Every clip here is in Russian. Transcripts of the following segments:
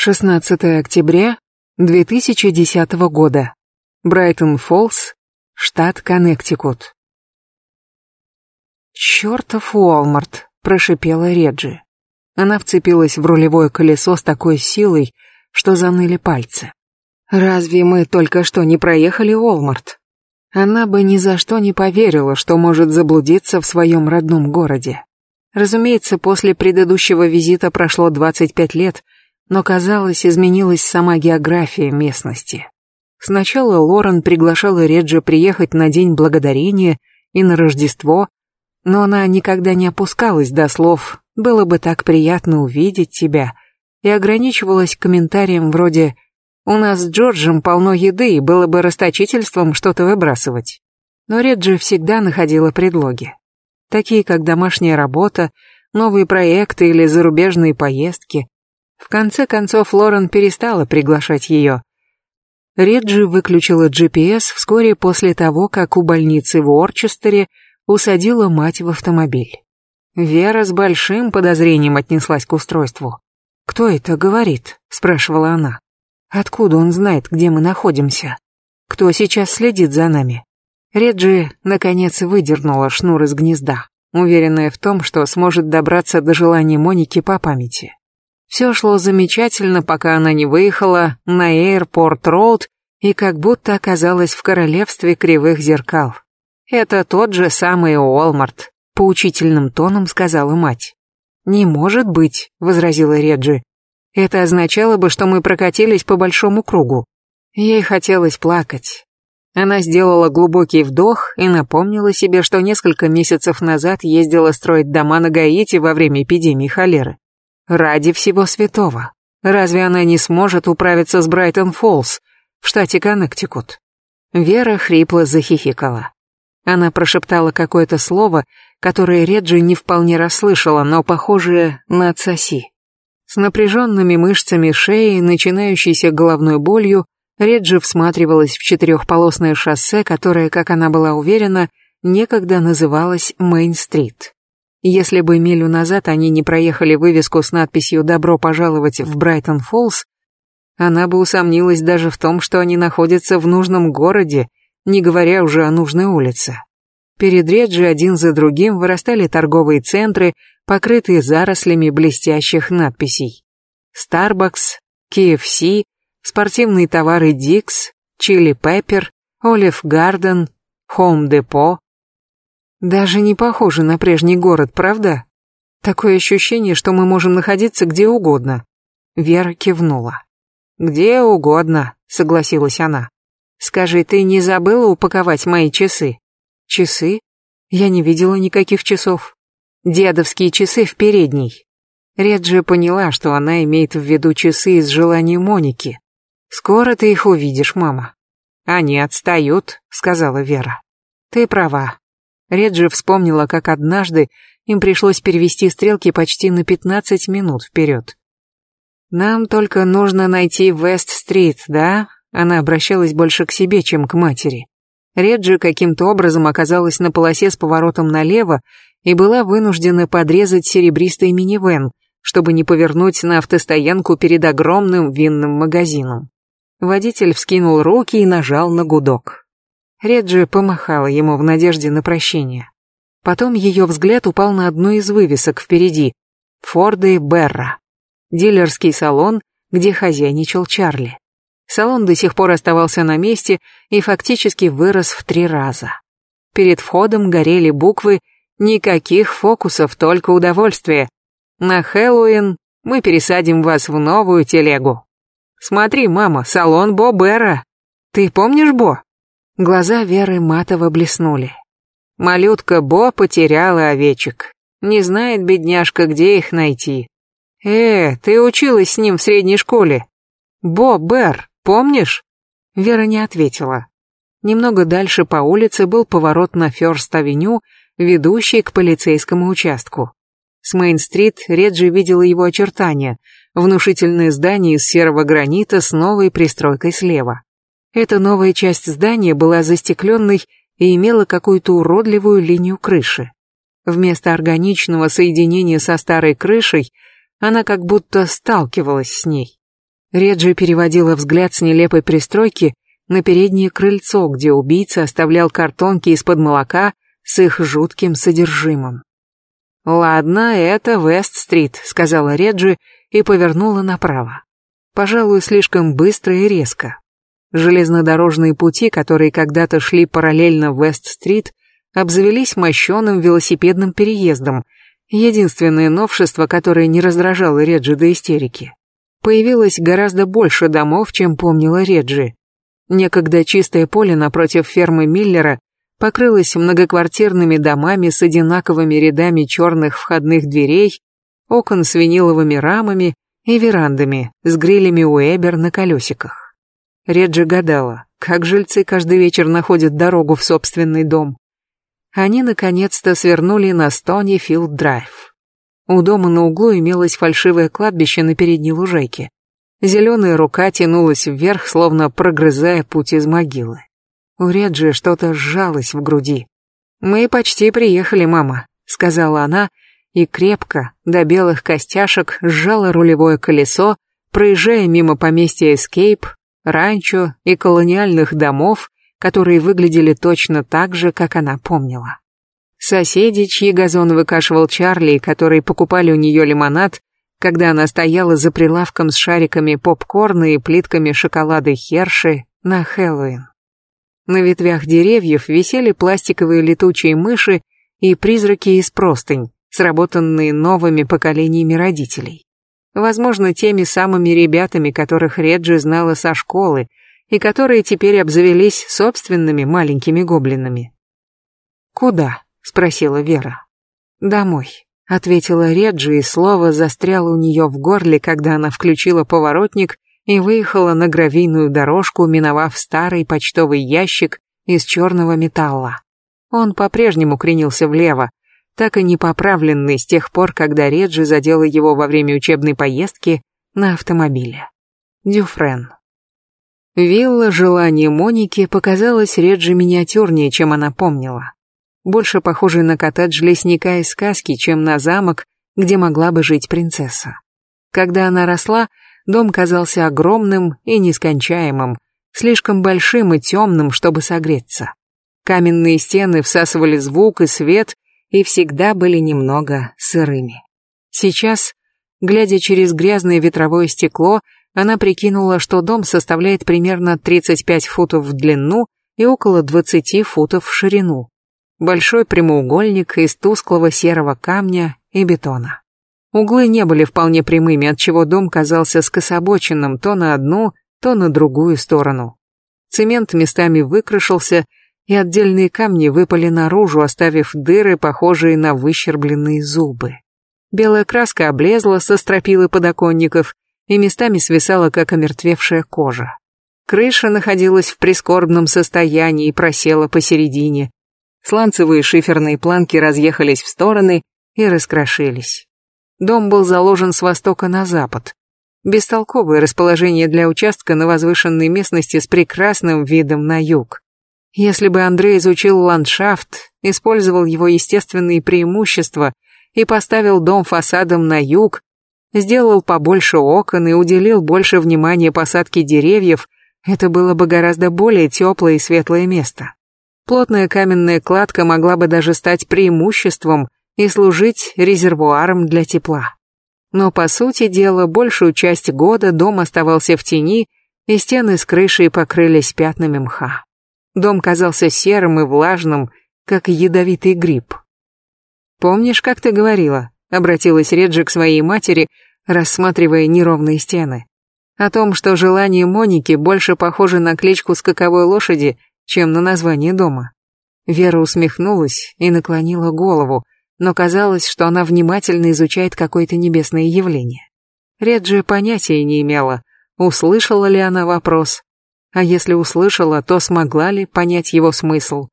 16 октября 2010 года. Брайтон-Фоллс, штат Коннектикут. «Чёртов Уолмарт!» — прошипела Реджи. Она вцепилась в рулевое колесо с такой силой, что заныли пальцы. «Разве мы только что не проехали Уолмарт?» Она бы ни за что не поверила, что может заблудиться в своем родном городе. Разумеется, после предыдущего визита прошло 25 лет — но, казалось, изменилась сама география местности. Сначала Лорен приглашала Реджи приехать на День Благодарения и на Рождество, но она никогда не опускалась до слов «было бы так приятно увидеть тебя» и ограничивалась комментарием вроде «у нас с Джорджем полно еды и было бы расточительством что-то выбрасывать». Но Реджи всегда находила предлоги, такие как домашняя работа, новые проекты или зарубежные поездки, в конце концов, Лорен перестала приглашать ее. Реджи выключила GPS вскоре после того, как у больницы в Уорчестере усадила мать в автомобиль. Вера с большим подозрением отнеслась к устройству. «Кто это говорит?» — спрашивала она. «Откуда он знает, где мы находимся? Кто сейчас следит за нами?» Реджи, наконец, выдернула шнур из гнезда, уверенная в том, что сможет добраться до желания Моники по памяти. Все шло замечательно, пока она не выехала на Эйрпорт-Роуд и как будто оказалась в королевстве кривых зеркал. «Это тот же самый Уолмарт», — поучительным тоном сказала мать. «Не может быть», — возразила Реджи. «Это означало бы, что мы прокатились по большому кругу». Ей хотелось плакать. Она сделала глубокий вдох и напомнила себе, что несколько месяцев назад ездила строить дома на Гаити во время эпидемии холеры. Ради всего святого. Разве она не сможет управиться с Брайтон-Фоллс в штате Коннектикут? Вера хрипло захихикала. Она прошептала какое-то слово, которое Реджи не вполне расслышала, но похожее на «отсоси». С напряженными мышцами шеи, начинающейся головной болью, Реджи всматривалась в четырехполосное шоссе, которое, как она была уверена, некогда называлось Мейн-стрит. Если бы милю назад они не проехали вывеску с надписью «Добро пожаловать в Брайтон-Фоллс», она бы усомнилась даже в том, что они находятся в нужном городе, не говоря уже о нужной улице. Перед Реджи один за другим вырастали торговые центры, покрытые зарослями блестящих надписей. Starbucks, KFC, спортивные товары Dix, Chili Pepper, Olive Garden, Home Depot, даже не похоже на прежний город, правда? Такое ощущение, что мы можем находиться где угодно. Вера кивнула. Где угодно, согласилась она. Скажи, ты не забыла упаковать мои часы? Часы? Я не видела никаких часов. Дедовские часы в передней. Реджи поняла, что она имеет в виду часы из желания Моники. Скоро ты их увидишь, мама. Они отстают, сказала Вера. Ты права. Реджи вспомнила, как однажды им пришлось перевести стрелки почти на 15 минут вперед. «Нам только нужно найти Вест-стрит, да?» Она обращалась больше к себе, чем к матери. Реджи каким-то образом оказалась на полосе с поворотом налево и была вынуждена подрезать серебристый минивэн, чтобы не повернуть на автостоянку перед огромным винным магазином. Водитель вскинул руки и нажал на гудок. Реджи помахала ему в надежде на прощение. Потом ее взгляд упал на одну из вывесок впереди — Форды Берра. Дилерский салон, где хозяйничал Чарли. Салон до сих пор оставался на месте и фактически вырос в три раза. Перед входом горели буквы «Никаких фокусов, только удовольствие». На Хэллоуин мы пересадим вас в новую телегу. Смотри, мама, салон Бо Берра. Ты помнишь Бо? Глаза Веры матово блеснули. Малютка Бо потеряла овечек. Не знает бедняжка, где их найти. Э, ты училась с ним в средней школе. Бо Бер, помнишь? Вера не ответила. Немного дальше по улице был поворот на Фёрст-авеню, ведущий к полицейскому участку. С Мейн-стрит Реджи видела его очертания, внушительное здание из серого гранита с новой пристройкой слева. Эта новая часть здания была застекленной и имела какую-то уродливую линию крыши. Вместо органичного соединения со старой крышей она как будто сталкивалась с ней. Реджи переводила взгляд с нелепой пристройки на переднее крыльцо, где убийца оставлял картонки из-под молока с их жутким содержимым. «Ладно, это Вест-стрит», — сказала Реджи и повернула направо. Пожалуй, слишком быстро и резко. Железнодорожные пути, которые когда-то шли параллельно Вест-стрит, обзавелись мощеным велосипедным переездом, единственное новшество, которое не раздражало Реджи до истерики. Появилось гораздо больше домов, чем помнила Реджи. Некогда чистое поле напротив фермы Миллера покрылось многоквартирными домами с одинаковыми рядами черных входных дверей, окон с виниловыми рамами и верандами с грилями Уэбер на колесиках. Реджи гадала, как жильцы каждый вечер находят дорогу в собственный дом. Они наконец-то свернули на Стони Филд Драйв. У дома на углу имелось фальшивое кладбище на передней лужайке. Зеленая рука тянулась вверх, словно прогрызая путь из могилы. У Реджи что-то сжалось в груди. «Мы почти приехали, мама», — сказала она, и крепко, до белых костяшек, сжала рулевое колесо, проезжая мимо поместья Эскейп, ранчо и колониальных домов, которые выглядели точно так же, как она помнила. Соседи, чьи газон выкашивал Чарли, которые покупали у нее лимонад, когда она стояла за прилавком с шариками попкорна и плитками шоколада Херши на Хэллоуин. На ветвях деревьев висели пластиковые летучие мыши и призраки из простынь, сработанные новыми поколениями родителей. Возможно, теми самыми ребятами, которых Реджи знала со школы, и которые теперь обзавелись собственными маленькими гоблинами. «Куда?» — спросила Вера. «Домой», — ответила Реджи, и слово застряло у нее в горле, когда она включила поворотник и выехала на гравийную дорожку, миновав старый почтовый ящик из черного металла. Он по-прежнему кренился влево, так и не поправленный с тех пор, когда Реджи задела его во время учебной поездки на автомобиле. Дюфрен. Вилла желания Моники показалась Реджи миниатюрнее, чем она помнила. Больше похожей на коттедж лесника из сказки, чем на замок, где могла бы жить принцесса. Когда она росла, Дом казался огромным и нескончаемым, слишком большим и темным, чтобы согреться. Каменные стены всасывали звук и свет и всегда были немного сырыми. Сейчас, глядя через грязное ветровое стекло, она прикинула, что дом составляет примерно 35 футов в длину и около 20 футов в ширину. Большой прямоугольник из тусклого серого камня и бетона. Углы не были вполне прямыми, отчего дом казался скособоченным то на одну, то на другую сторону. Цемент местами выкрашился, и отдельные камни выпали наружу, оставив дыры, похожие на выщербленные зубы. Белая краска облезла со стропилы подоконников и местами свисала, как омертвевшая кожа. Крыша находилась в прискорбном состоянии и просела посередине. Сланцевые шиферные планки разъехались в стороны и раскрошились. Дом был заложен с востока на запад. Бестолковое расположение для участка на возвышенной местности с прекрасным видом на юг. Если бы Андрей изучил ландшафт, использовал его естественные преимущества и поставил дом фасадом на юг, сделал побольше окон и уделил больше внимания посадке деревьев, это было бы гораздо более теплое и светлое место. Плотная каменная кладка могла бы даже стать преимуществом, и служить резервуаром для тепла. Но по сути дела большую часть года дом оставался в тени, и стены с крышей покрылись пятнами мха. Дом казался серым и влажным, как ядовитый гриб. «Помнишь, как ты говорила?» — обратилась Реджи к своей матери, рассматривая неровные стены. О том, что желание Моники больше похоже на кличку скаковой лошади, чем на название дома. Вера усмехнулась и наклонила голову, но казалось, что она внимательно изучает какое-то небесное явление. Реджи понятия не имела, услышала ли она вопрос, а если услышала, то смогла ли понять его смысл.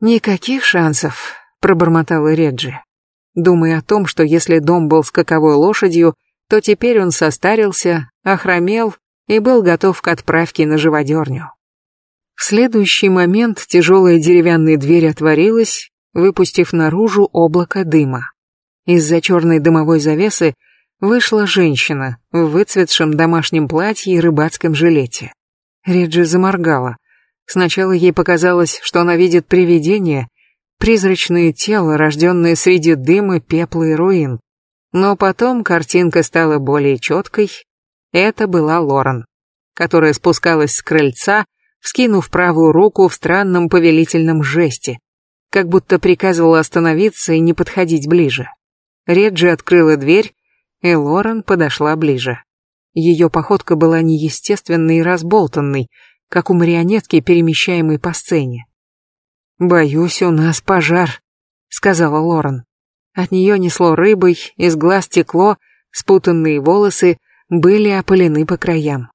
«Никаких шансов», — пробормотала Реджи, думая о том, что если дом был скаковой лошадью, то теперь он состарился, охромел и был готов к отправке на живодерню. В следующий момент тяжелая деревянная дверь отворилась, выпустив наружу облако дыма. Из-за черной дымовой завесы Вышла женщина в выцветшем домашнем платье и рыбацком жилете. Реджи заморгала. Сначала ей показалось, что она видит привидение, призрачное тело, рожденное среди дыма, пепла и руин. Но потом картинка стала более четкой. Это была Лорен, которая спускалась с крыльца, вскинув правую руку в странном повелительном жесте, как будто приказывала остановиться и не подходить ближе. Реджи открыла дверь, и Лорен подошла ближе. Ее походка была неестественной и разболтанной, как у марионетки, перемещаемой по сцене. «Боюсь, у нас пожар», — сказала Лорен. От нее несло рыбой, из глаз текло, спутанные волосы были опалены по краям.